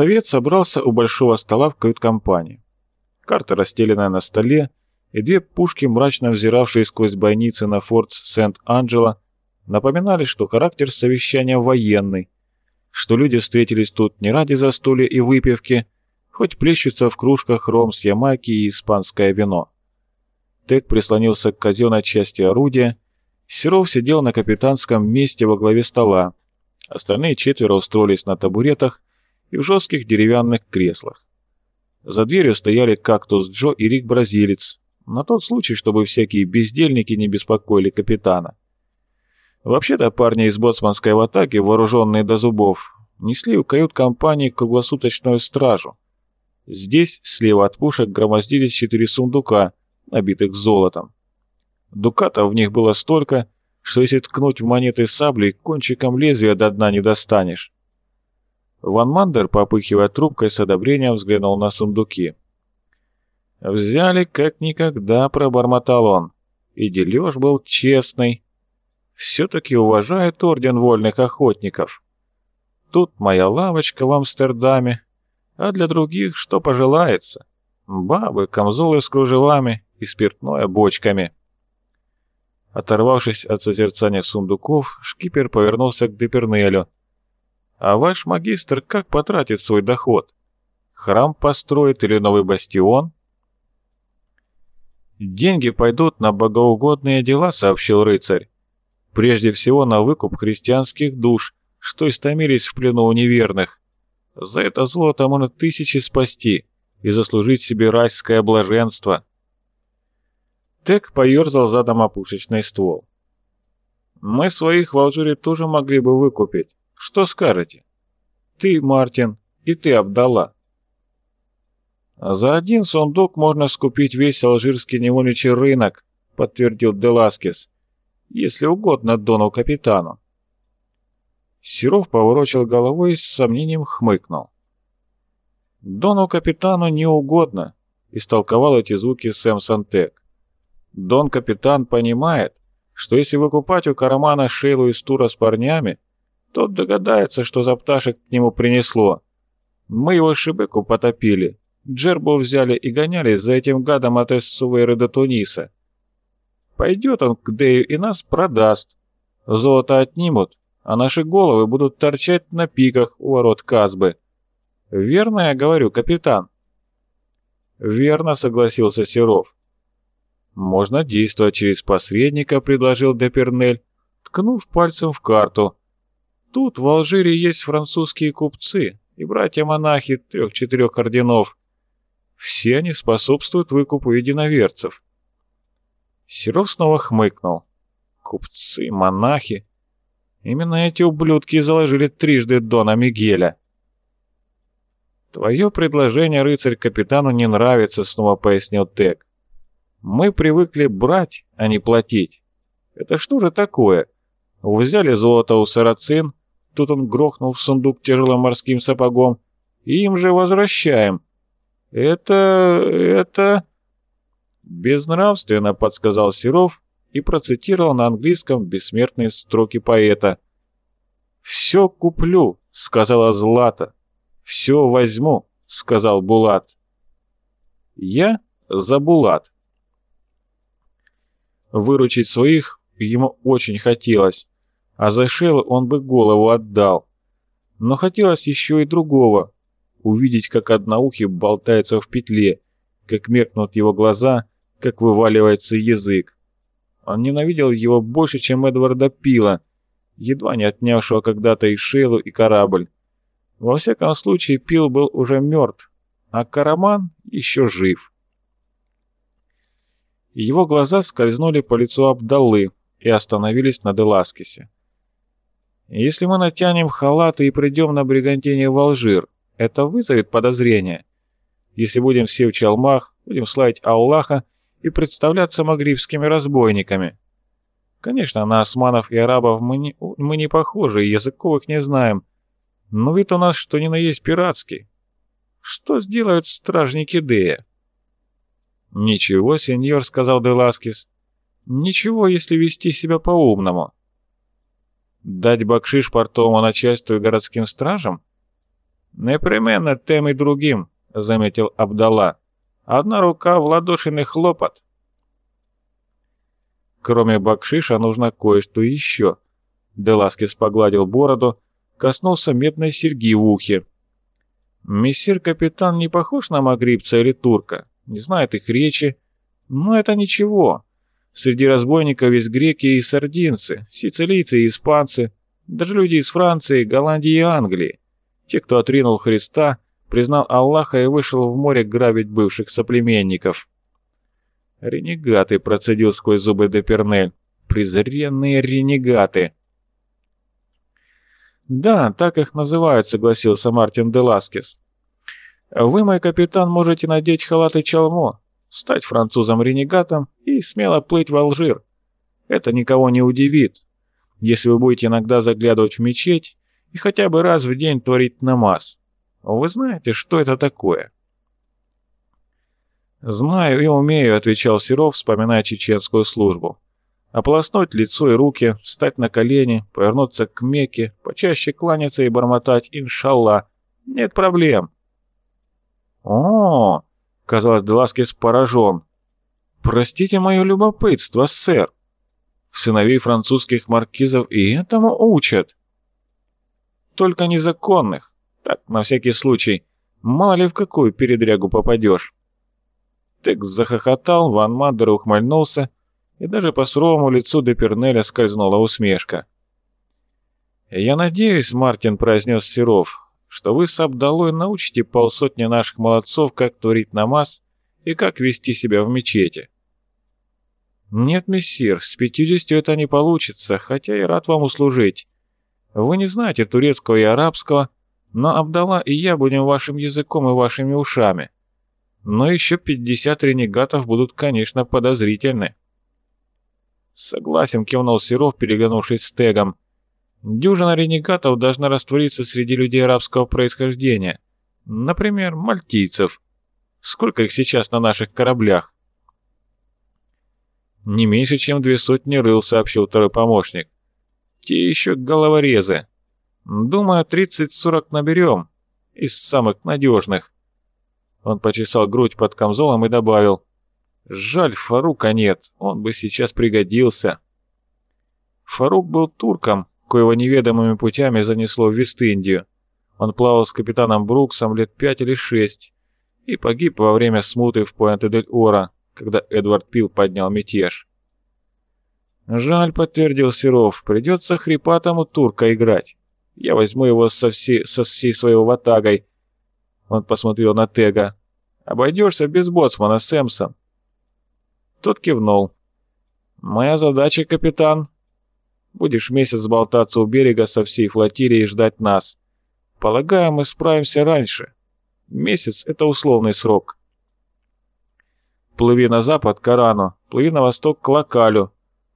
Совет собрался у большого стола в кают-компании. Карта, расстеленная на столе, и две пушки, мрачно взиравшие сквозь бойницы на форт Сент-Анджело, напоминали, что характер совещания военный, что люди встретились тут не ради застолья и выпивки, хоть плещутся в кружках ром с Ямайки и испанское вино. Тек прислонился к казенной части орудия, Серов сидел на капитанском месте во главе стола, остальные четверо устроились на табуретах и в жестких деревянных креслах. За дверью стояли кактус Джо и Рик-бразилец, на тот случай, чтобы всякие бездельники не беспокоили капитана. Вообще-то парни из боцманской атаки, вооруженные до зубов, несли у кают-компании круглосуточную стражу. Здесь, слева от пушек, громоздились четыре сундука, набитых золотом. Дукатов в них было столько, что если ткнуть в монеты саблей, кончиком лезвия до дна не достанешь. Ван Мандер, попыхивая трубкой, с одобрением взглянул на сундуки. «Взяли как никогда», — пробормотал он. «И дележ был честный. Все-таки уважает Орден Вольных Охотников. Тут моя лавочка в Амстердаме, а для других что пожелается. Бабы, камзолы с кружевами и спиртное бочками». Оторвавшись от созерцания сундуков, шкипер повернулся к Депернелю — а ваш магистр как потратит свой доход? Храм построит или новый бастион? Деньги пойдут на богоугодные дела, сообщил рыцарь. Прежде всего на выкуп христианских душ, что истомились в плену у неверных. За это золото можно тысячи спасти и заслужить себе райское блаженство. Тек поерзал задом опушечный ствол. Мы своих в Алжире тоже могли бы выкупить. Что скажете? Ты, Мартин, и ты, Абдалла. За один сундук можно скупить весь алжирский невольничий рынок, подтвердил Деласкес, если угодно Дону капитану. Серов поворочил головой и с сомнением хмыкнул. «Дону капитану не угодно», — истолковал эти звуки Сэм Сантек. «Дон капитан понимает, что если выкупать у Карамана Шейлу из тура с парнями, тот догадается, что за пташек к нему принесло. Мы его шибеку потопили, Джербу взяли и гонялись за этим гадом от Эссувейры до Туниса. Пойдет он к Дею и нас продаст. Золото отнимут, а наши головы будут торчать на пиках у ворот Казбы. Верно я говорю, капитан?» «Верно», — согласился Серов. «Можно действовать через посредника», — предложил Депернель, ткнув пальцем в карту — Тут в Алжире есть французские купцы и братья-монахи трех-четырех орденов. Все они способствуют выкупу единоверцев. Серов снова хмыкнул. Купцы, монахи. Именно эти ублюдки заложили трижды Дона Мигеля. «Твое предложение, рыцарь, капитану не нравится», — снова пояснил Тек. «Мы привыкли брать, а не платить. Это что же такое? Взяли золото у сарацин, Тут он грохнул в сундук тяжелым морским сапогом. «Им же возвращаем!» «Это... это...» «Безнравственно», — подсказал Серов и процитировал на английском бессмертные строки поэта. «Все куплю», — сказала Злата. «Все возьму», — сказал Булат. «Я за Булат». Выручить своих ему очень хотелось а за Шелла он бы голову отдал. Но хотелось еще и другого — увидеть, как одноухий болтается в петле, как меркнут его глаза, как вываливается язык. Он ненавидел его больше, чем Эдварда Пила, едва не отнявшего когда-то и Шейлу, и корабль. Во всяком случае, Пил был уже мертв, а Караман еще жив. Его глаза скользнули по лицу Абдаллы и остановились на Деласкесе. Если мы натянем халаты и придем на бригантине в Алжир, это вызовет подозрение. Если будем все в чалмах, будем славить Аллаха и представляться магрибскими разбойниками. Конечно, на османов и арабов мы не, мы не похожи, и языков их не знаем, но вид у нас что ни на есть пиратский. Что сделают стражники Дея? «Ничего, сеньор», — сказал Деласкис. «Ничего, если вести себя по-умному». Дать бакшиш портовому начальству и городским стражам? «Непременно тем и другим», — заметил Абдала. «Одна рука в ладошиный хлопот». Кроме бакшиша нужно кое-что еще. Деласкис погладил бороду, коснулся медной серьги в ухе. Мессир-капитан не похож на магрибца или турка, не знает их речи, но это ничего. Среди разбойников есть греки и сардинцы, сицилийцы и испанцы, даже люди из Франции, Голландии и Англии. Те, кто отринул Христа, признал Аллаха и вышел в море грабить бывших соплеменников. «Ренегаты», — процедил сквозь зубы Депернель. «Презренные ренегаты». «Да, так их называют», — согласился Мартин де Ласкес. «Вы, мой капитан, можете надеть халат и чалмо, стать французом-ренегатом и смело плыть в Алжир. Это никого не удивит, если вы будете иногда заглядывать в мечеть и хотя бы раз в день творить намаз. Вы знаете, что это такое?» «Знаю и умею», — отвечал Серов, вспоминая чеченскую службу. «Ополоснуть лицо и руки, встать на колени, повернуться к Мекке, почаще кланяться и бормотать «Иншалла». Нет проблем». «О!» — казалось, Деласкес поражен. «Простите мое любопытство, сэр. Сыновей французских маркизов и этому учат». «Только незаконных. Так, на всякий случай. Мало ли в какую передрягу попадешь». Текс захохотал, Ван Мандер ухмыльнулся, и даже по суровому лицу Депернеля скользнула усмешка. «Я надеюсь, — Мартин произнес Серов, — что вы с Абдалой научите полсотни наших молодцов, как творить намаз и как вести себя в мечети». «Нет, мессир, с пятьюдесятью это не получится, хотя и рад вам услужить. Вы не знаете турецкого и арабского, но Абдала и я будем вашим языком и вашими ушами. Но еще 50 ренегатов будут, конечно, подозрительны. Согласен, кивнул Серов, переглянувшись с Тегом. Дюжина ренегатов должна раствориться среди людей арабского происхождения. Например, мальтийцев. Сколько их сейчас на наших кораблях? «Не меньше, чем две сотни рыл», — сообщил второй помощник. «Те еще головорезы. Думаю, 30-40 наберем. Из самых надежных. Он почесал грудь под камзолом и добавил. «Жаль, Фарука нет, он бы сейчас пригодился». Фарук был турком, коего неведомыми путями занесло в Вест-Индию. Он плавал с капитаном Бруксом лет пять или шесть и погиб во время смуты в Пуэнте-дель-Ора, когда Эдвард Пил поднял мятеж. «Жаль», — подтвердил Серов, — «придется хрипатому турка играть. Я возьму его со всей, со всей своей ватагой, он посмотрел на Тега. «Обойдешься без боцмана, Сэмсон?» Тот кивнул. «Моя задача, капитан. Будешь месяц болтаться у берега со всей флотилией и ждать нас. Полагаю, мы справимся раньше. Месяц — это условный срок. Плыви на запад к Арану, плыви на восток к Лакалю.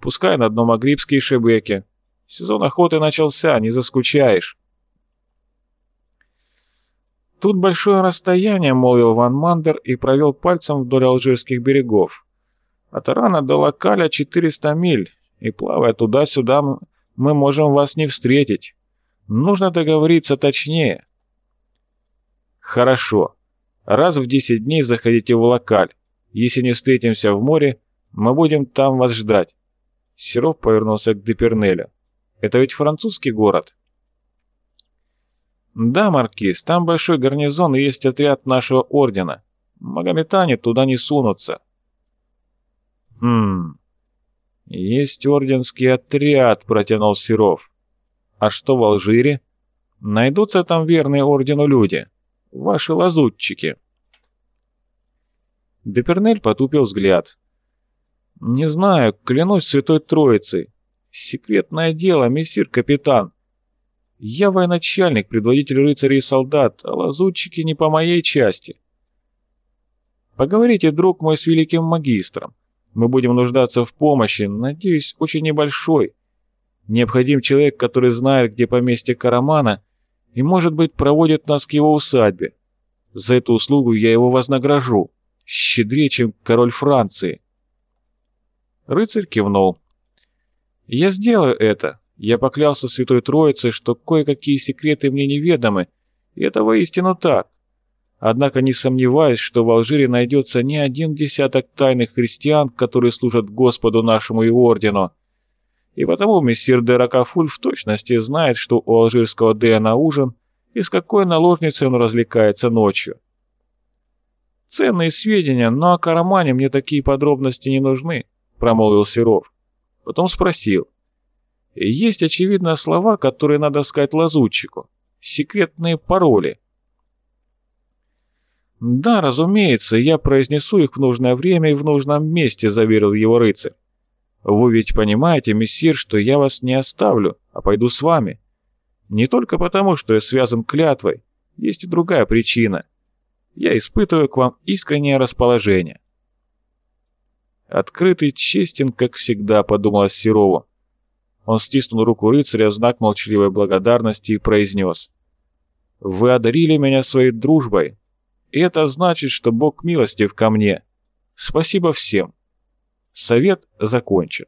Пускай на дно Магрибские шебеки. Сезон охоты начался, не заскучаешь». «Тут большое расстояние», — молвил Ван Мандер и провел пальцем вдоль алжирских берегов. «От Арана до Локаля 400 миль, и плавая туда-сюда мы можем вас не встретить. Нужно договориться точнее». «Хорошо. Раз в 10 дней заходите в Локаль. Если не встретимся в море, мы будем там вас ждать». Серов повернулся к Депернелю. «Это ведь французский город?» «Да, Маркиз, там большой гарнизон и есть отряд нашего ордена. Магометане туда не сунутся». «Хм... Есть орденский отряд», — протянул Серов. «А что в Алжире? Найдутся там верные ордену люди. Ваши лазутчики». Депернель потупил взгляд. «Не знаю, клянусь Святой Троицей. Секретное дело, мессир капитан. Я военачальник, предводитель рыцарей и солдат, а лазутчики не по моей части. Поговорите, друг мой, с великим магистром. Мы будем нуждаться в помощи, надеюсь, очень небольшой. Необходим человек, который знает, где поместье Карамана, и, может быть, проводит нас к его усадьбе. За эту услугу я его вознагражу, щедрее, чем король Франции. Рыцарь кивнул. «Я сделаю это. Я поклялся Святой Троице, что кое-какие секреты мне неведомы, И это воистину так. Однако не сомневаюсь, что в Алжире найдется не один десяток тайных христиан, которые служат Господу нашему и Ордену. И потому мессир де Рокафуль в точности знает, что у алжирского Дея ужин и с какой наложницей он развлекается ночью. «Ценные сведения, но о Карамане мне такие подробности не нужны», — промолвил Серов. Потом спросил. «Есть, очевидно, слова, которые надо сказать лазутчику. Секретные пароли». «Да, разумеется, я произнесу их в нужное время и в нужном месте», — заверил его рыцарь. «Вы ведь понимаете, мессир, что я вас не оставлю, а пойду с вами. Не только потому, что я связан клятвой, есть и другая причина. Я испытываю к вам искреннее расположение». «Открытый честен, как всегда», — подумал Серову. Он стиснул руку рыцаря в знак молчаливой благодарности и произнес. «Вы одарили меня своей дружбой, и это значит, что Бог милостив ко мне. Спасибо всем. Совет закончен.